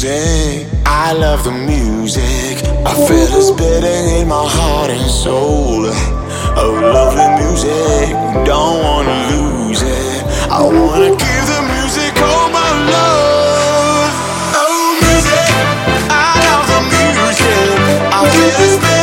music. I love the music. I feel it beating in my heart and soul. Oh, lovely music. Don't wanna lose it. I wanna give the music all my love. Oh, music. I love the music. I feel it beating.